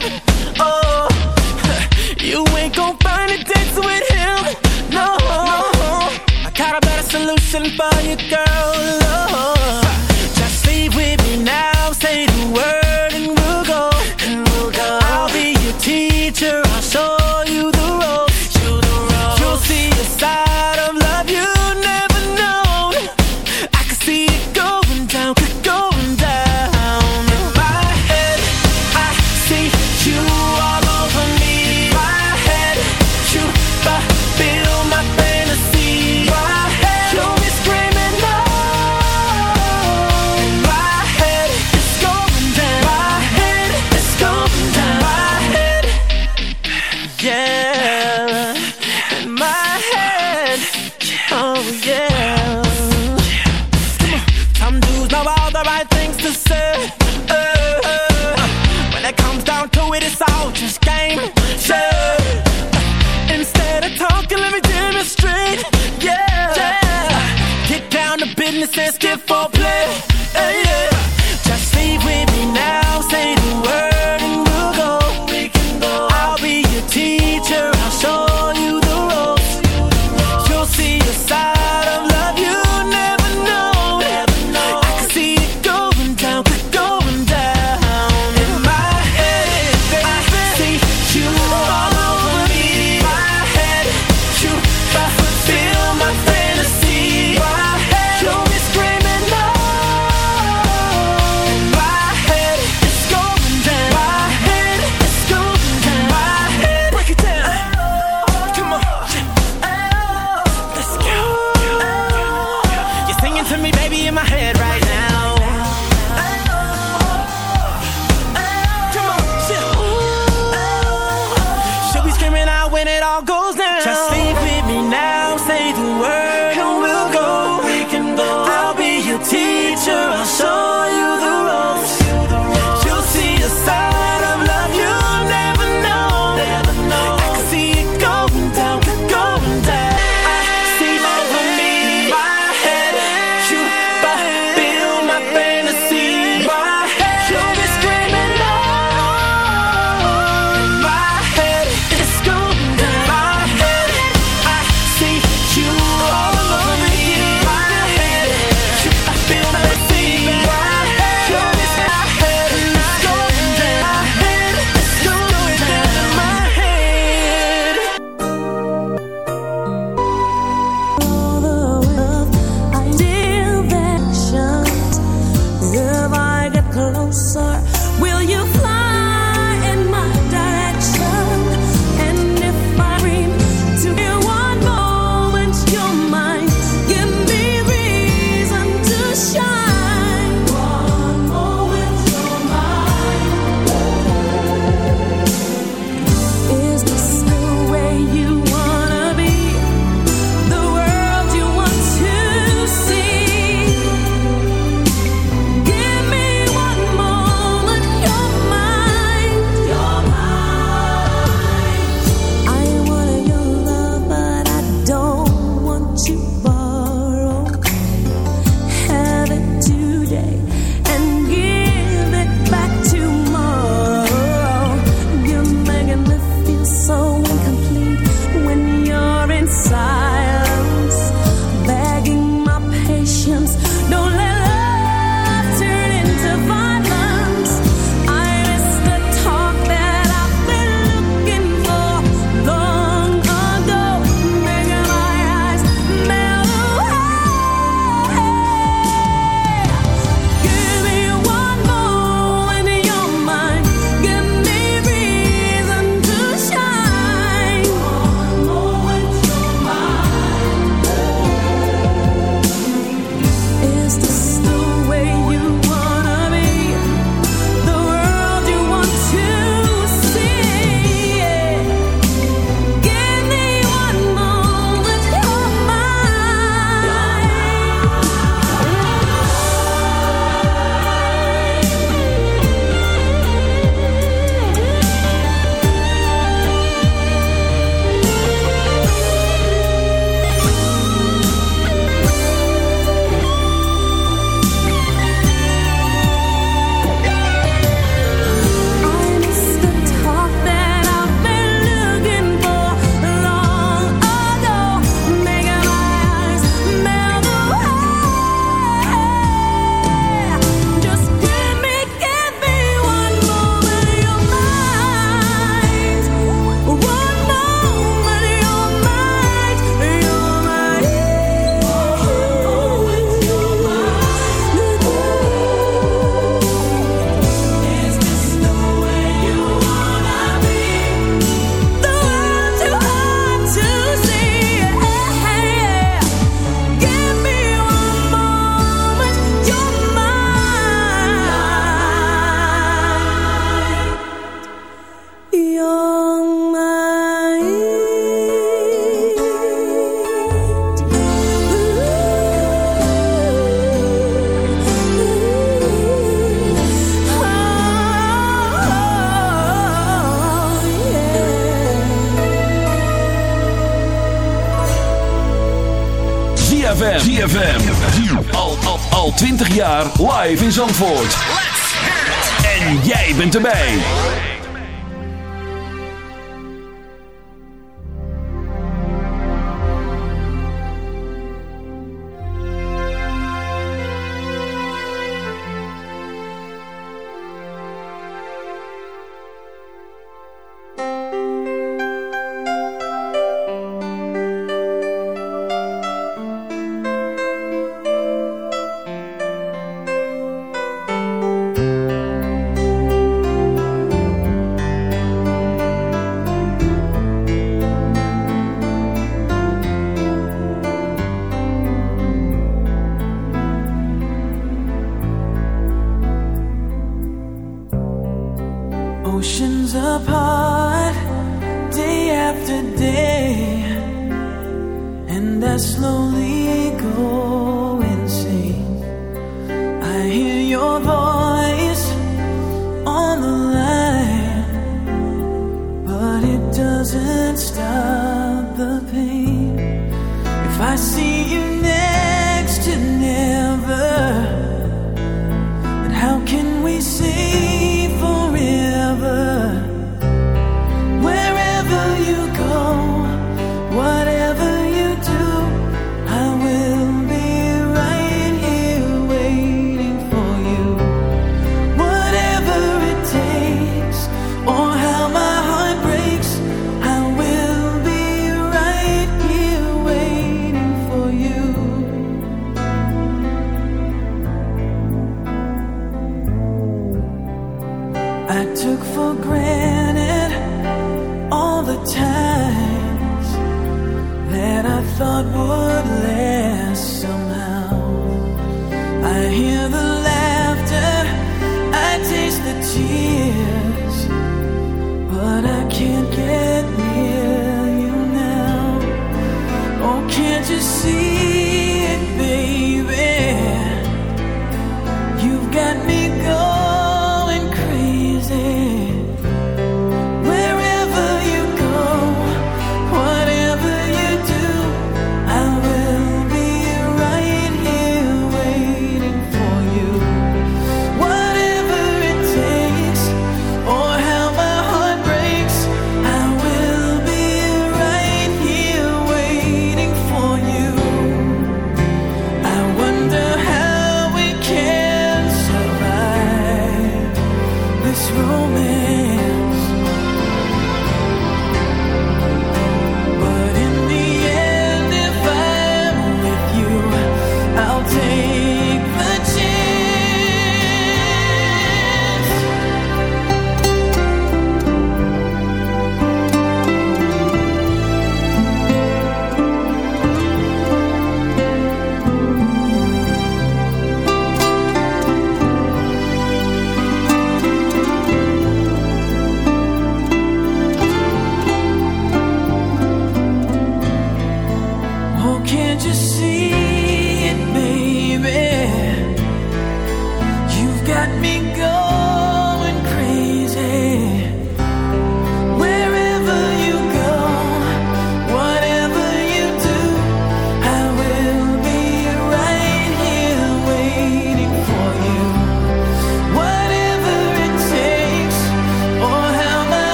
job. stop.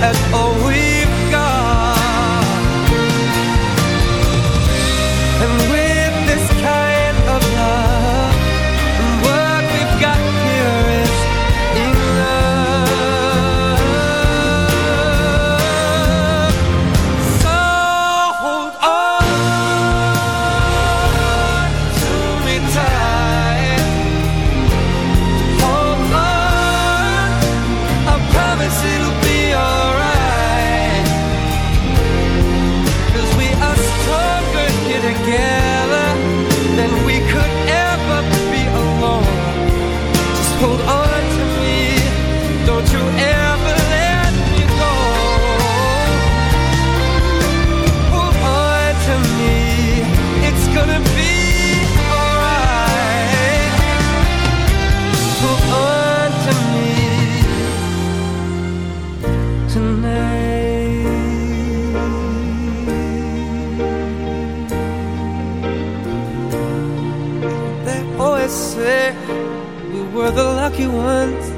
and we. say we were the lucky ones.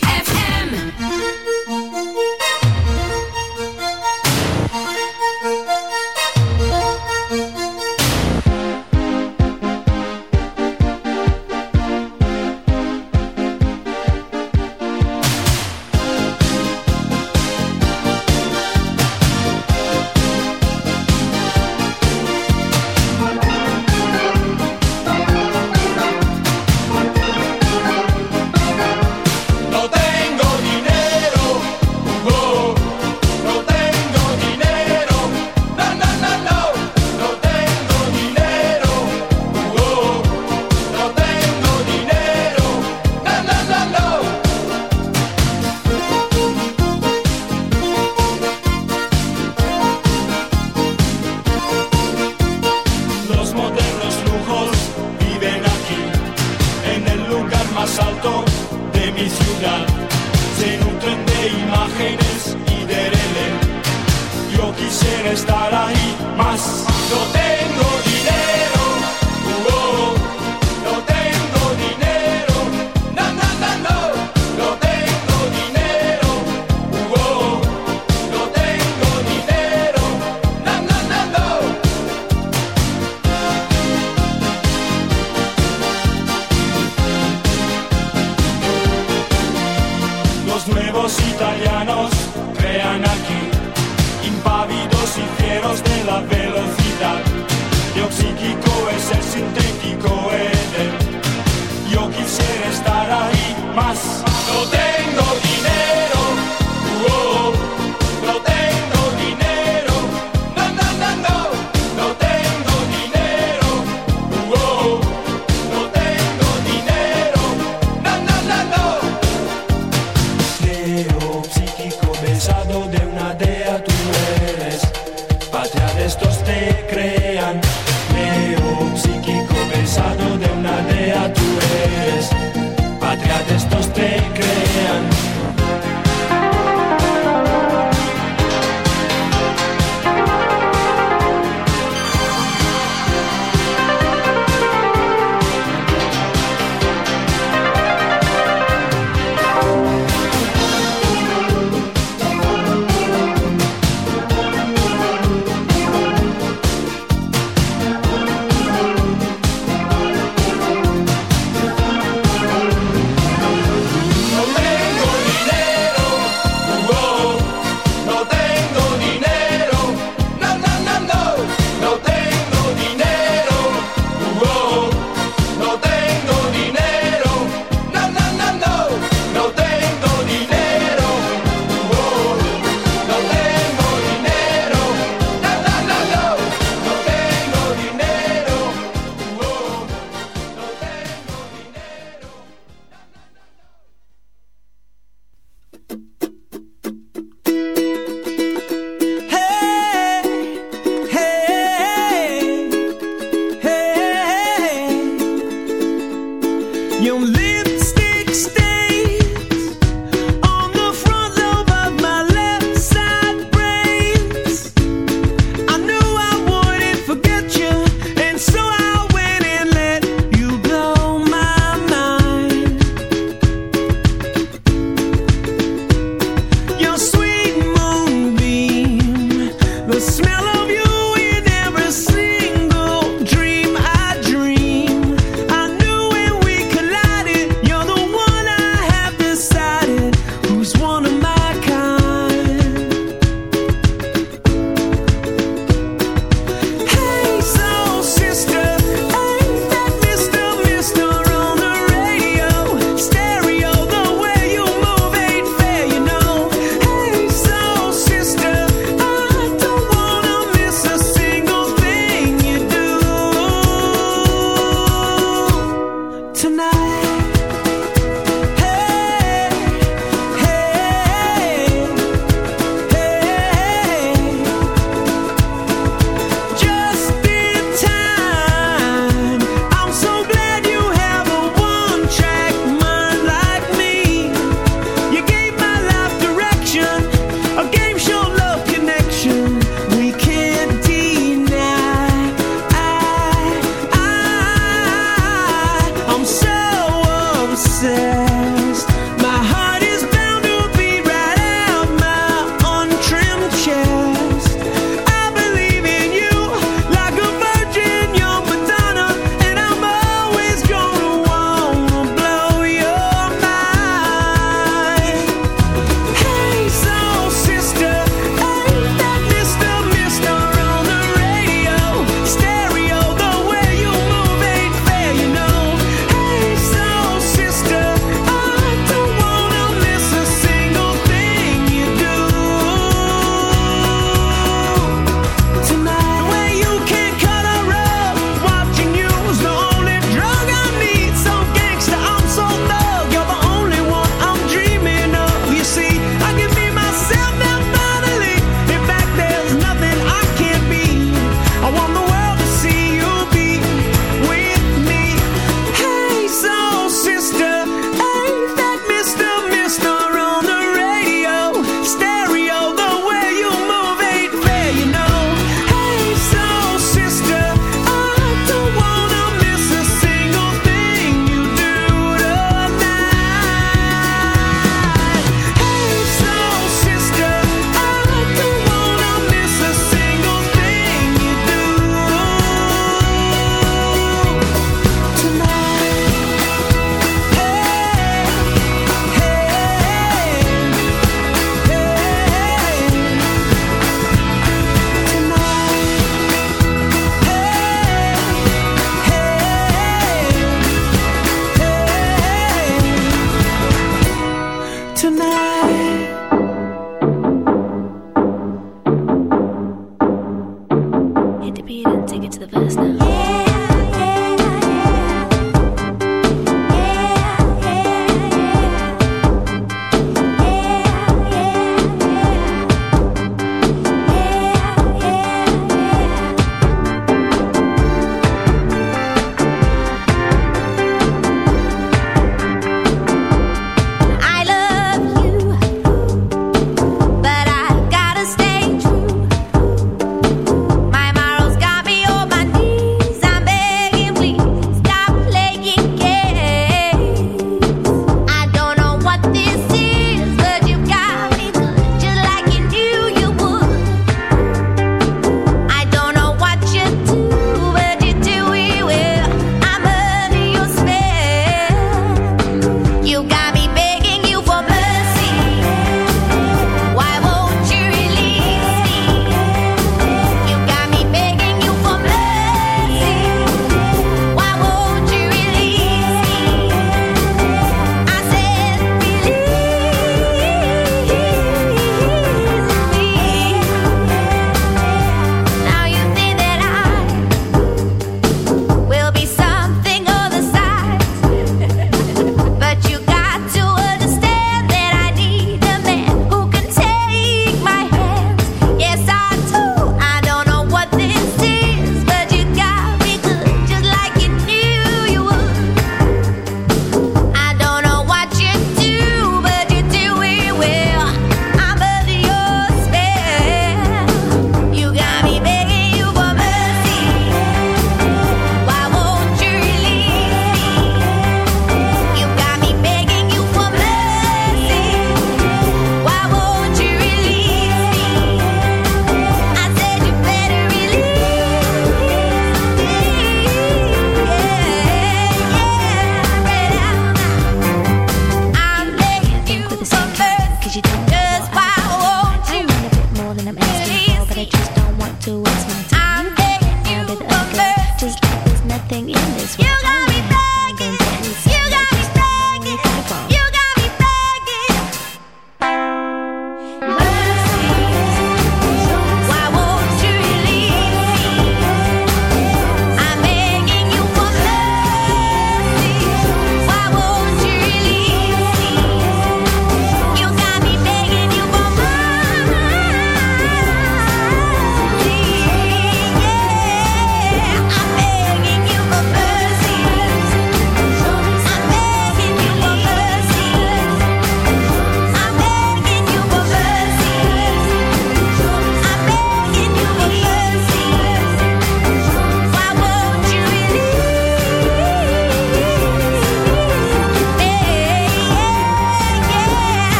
cosita.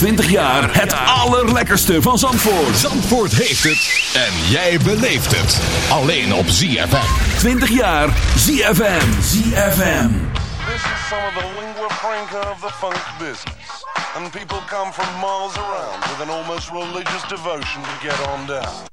20 jaar het allerlekkerste van Zandvoort. Zandvoort heeft het en jij beleeft het. Alleen op ZFM. 20 jaar ZFM. ZFM. This is some of the lingua franca of the funk business. And people come from miles around with an almost religious devotion to get on down.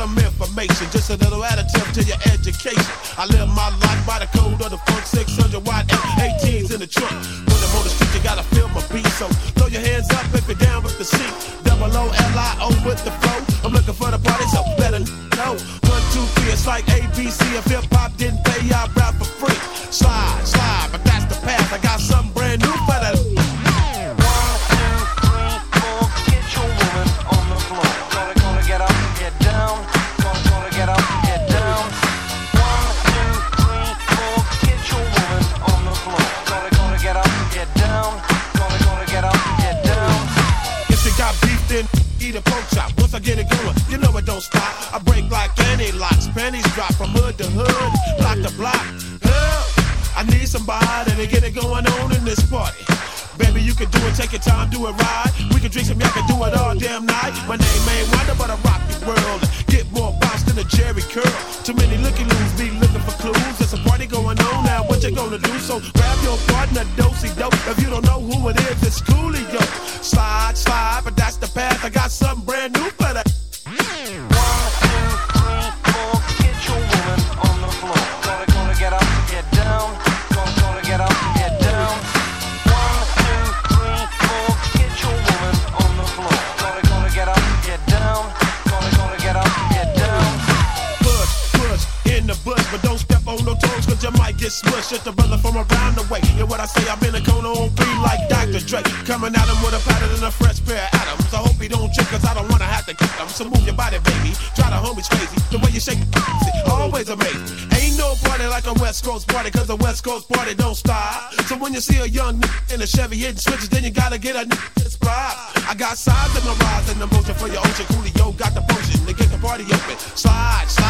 some information, just a little attitude slide, slide.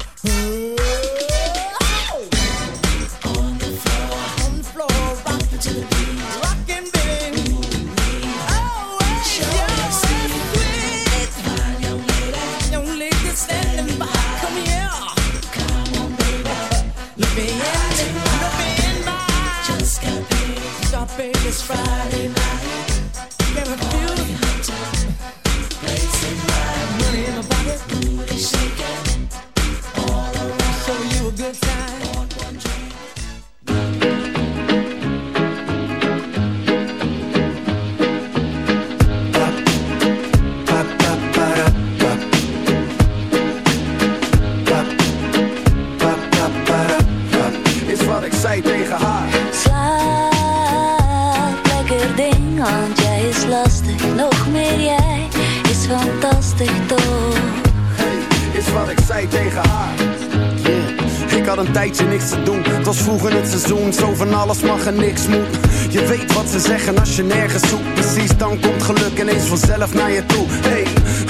mag en niks moet. Je weet wat ze zeggen als je nergens zoekt. Precies, dan komt geluk ineens vanzelf naar je toe. Hey,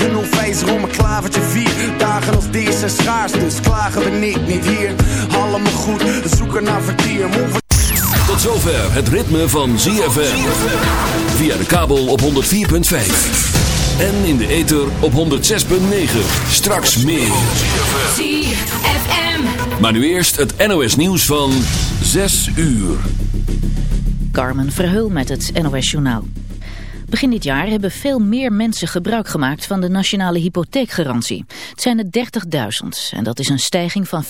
een onwijzer om een klavertje vier. Dagen als deze zijn schaars, dus klagen we niet, niet hier. Allemaal goed, we zoeken naar vertier. Tot zover het ritme van ZFM. Via de kabel op 104.5. En in de ether op 106.9. Straks meer. ZFM. Maar nu eerst het NOS nieuws van 6 uur. Carmen Verheul met het NOS Journaal. Begin dit jaar hebben veel meer mensen gebruik gemaakt van de nationale hypotheekgarantie. Het zijn er 30.000 en dat is een stijging van 75%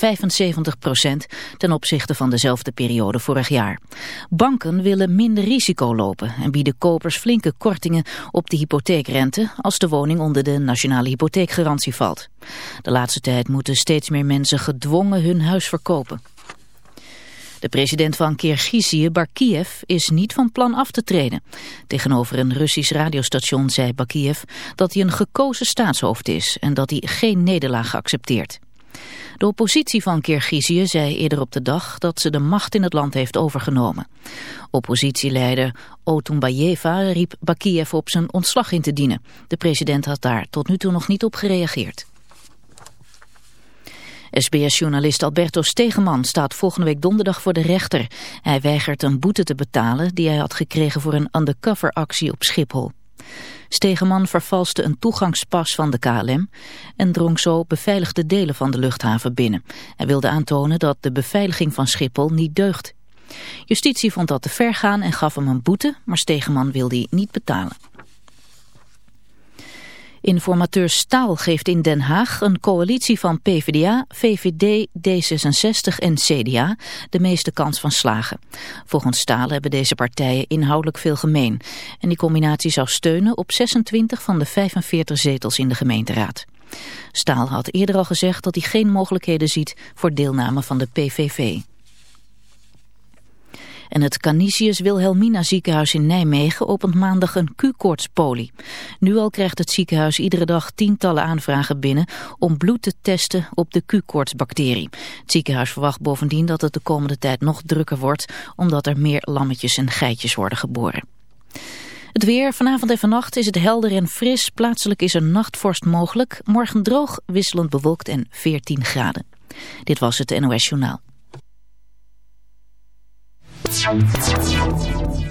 ten opzichte van dezelfde periode vorig jaar. Banken willen minder risico lopen en bieden kopers flinke kortingen op de hypotheekrente als de woning onder de nationale hypotheekgarantie valt. De laatste tijd moeten steeds meer mensen gedwongen hun huis verkopen. De president van Kirgizië, Barkiev, is niet van plan af te treden. Tegenover een Russisch radiostation zei Barkiev dat hij een gekozen staatshoofd is en dat hij geen nederlaag accepteert. De oppositie van Kirgizië zei eerder op de dag dat ze de macht in het land heeft overgenomen. Oppositieleider Otunbayeva riep Bakiev op zijn ontslag in te dienen. De president had daar tot nu toe nog niet op gereageerd. SBS-journalist Alberto Stegeman staat volgende week donderdag voor de rechter. Hij weigert een boete te betalen die hij had gekregen voor een undercover-actie op Schiphol. Stegeman vervalste een toegangspas van de KLM en drong zo beveiligde delen van de luchthaven binnen. Hij wilde aantonen dat de beveiliging van Schiphol niet deugt. Justitie vond dat te ver gaan en gaf hem een boete, maar Stegeman wilde die niet betalen. Informateur Staal geeft in Den Haag een coalitie van PvdA, VVD, D66 en CDA de meeste kans van slagen. Volgens Staal hebben deze partijen inhoudelijk veel gemeen. En die combinatie zou steunen op 26 van de 45 zetels in de gemeenteraad. Staal had eerder al gezegd dat hij geen mogelijkheden ziet voor deelname van de PVV. En het Canisius Wilhelmina ziekenhuis in Nijmegen opent maandag een Q-koortspolie. Nu al krijgt het ziekenhuis iedere dag tientallen aanvragen binnen om bloed te testen op de Q-koortsbacterie. Het ziekenhuis verwacht bovendien dat het de komende tijd nog drukker wordt omdat er meer lammetjes en geitjes worden geboren. Het weer, vanavond en vannacht is het helder en fris. Plaatselijk is er nachtvorst mogelijk. Morgen droog, wisselend bewolkt en 14 graden. Dit was het NOS Journaal. ちゃんちゃんちゃん。